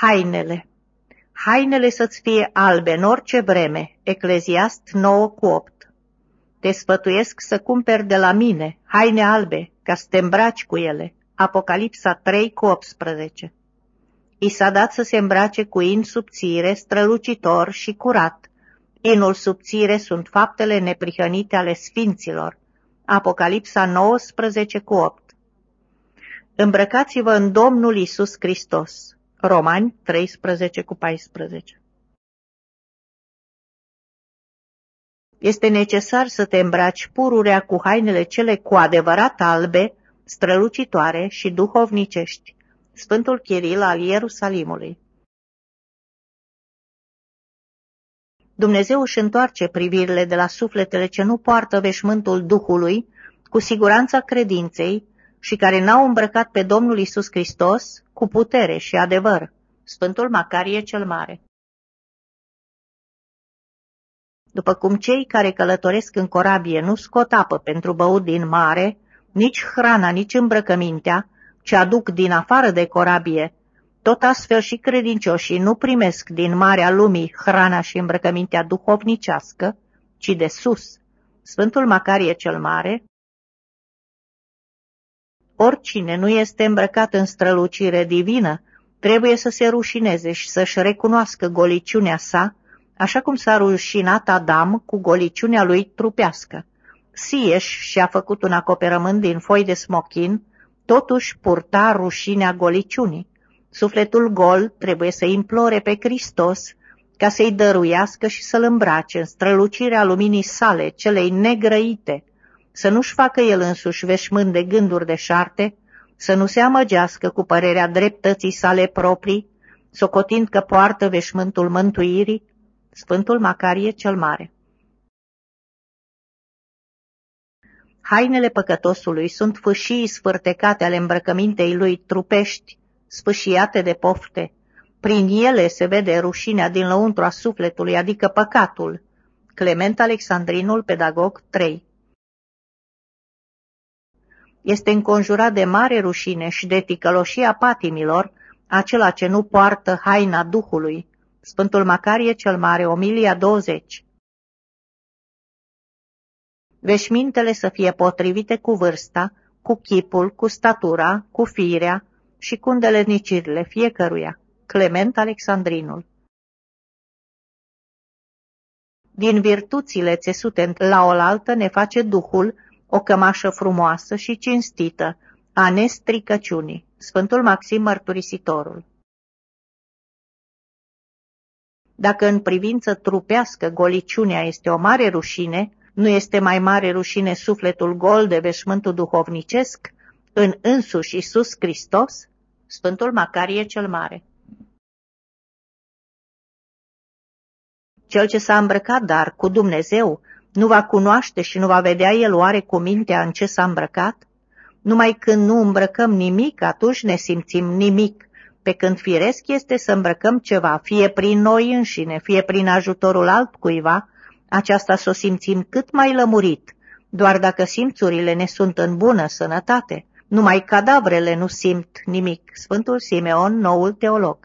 Hainele Hainele să-ți fie albe în orice vreme, Ecleziast 9 cu 8. Te sfătuiesc să cumperi de la mine haine albe, ca să te îmbraci cu ele. Apocalipsa 3 cu 18. I s-a dat să se îmbrace cu in subțire, strălucitor și curat. Inul subțire sunt faptele neprihănite ale sfinților. Apocalipsa 19 cu 8. Îmbrăcați-vă în Domnul Isus Hristos. Romani 13 cu 14. Este necesar să te îmbraci pururea cu hainele cele cu adevărat albe, strălucitoare și duhovnicești. Sfântul Chiril al Ierusalimului. Dumnezeu își întoarce privirile de la sufletele ce nu poartă veșmântul Duhului, cu siguranța credinței și care n-au îmbrăcat pe Domnul Isus Hristos cu putere și adevăr. Sfântul Macarie cel Mare. După cum cei care călătoresc în corabie nu scot apă pentru băut din mare, nici hrana, nici îmbrăcămintea, ce aduc din afară de corabie, tot astfel și credincioșii nu primesc din marea lumii hrana și îmbrăcămintea duhovnicească, ci de sus. Sfântul Macarie cel Mare Oricine nu este îmbrăcat în strălucire divină, trebuie să se rușineze și să-și recunoască goliciunea sa, așa cum s-a rușinat Adam cu goliciunea lui trupească. Sieș și-a făcut un acoperământ din foi de smochin, totuși purta rușinea goliciunii. Sufletul gol trebuie să implore pe Hristos ca să-i dăruiască și să-l îmbrace în strălucirea luminii sale, celei negrăite, să nu-și facă el însuși veșmânt de gânduri de șarte, să nu se amăgească cu părerea dreptății sale proprii, socotind că poartă veșmântul mântuirii, Sfântul Macarie cel Mare. Hainele păcătosului sunt fâșii sfârtecate ale îmbrăcămintei lui trupești, sfâșiate de pofte. Prin ele se vede rușinea din lăuntru a sufletului, adică păcatul. Clement Alexandrinul, pedagog 3 Este înconjurat de mare rușine și de ticăloșia patimilor, acela ce nu poartă haina Duhului. Sfântul Macarie cel Mare, Omilia 20 Veșmintele să fie potrivite cu vârsta, cu chipul, cu statura, cu firea și cu îndelenicirile fiecăruia. Clement Alexandrinul Din virtuțile țesute la oaltă ne face Duhul o cămașă frumoasă și cinstită, a nestricăciunii. Sfântul Maxim Mărturisitorul Dacă în privință trupească goliciunea este o mare rușine, nu este mai mare rușine sufletul gol de veșmântul duhovnicesc în însuși Iisus Hristos? Sfântul Macarie cel Mare Cel ce s-a îmbrăcat dar cu Dumnezeu nu va cunoaște și nu va vedea el oare cu mintea în ce s-a îmbrăcat? Numai când nu îmbrăcăm nimic, atunci ne simțim nimic, pe când firesc este să îmbrăcăm ceva, fie prin noi înșine, fie prin ajutorul altcuiva, aceasta să o simțim cât mai lămurit, doar dacă simțurile ne sunt în bună sănătate. Numai cadavrele nu simt nimic. Sfântul Simeon, noul teolog.